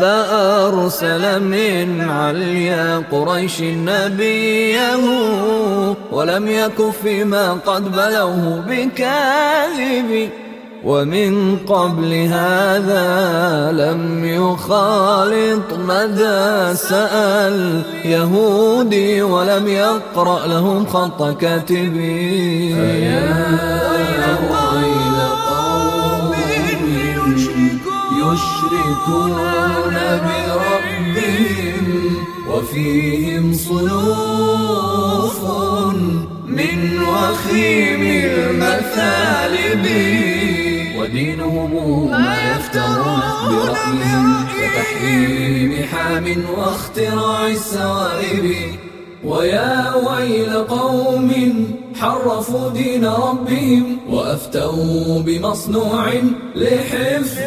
فأرسل من عليا قريش نبيه ولم يك فيما قد بلوه بكاذب ومن قبل هذا لم يخالط مدى سأل يهودي ولم يقرأ لهم خط كاتبي. يشركون بربهم وفيهم صنوف من وخيم المثالب ودينهم ما يفترون برأيهم كتحريم حام واختراع السوائب ويا ويل قوم حرفوا دين ربهم وأفتوا بمصنوع لحفظ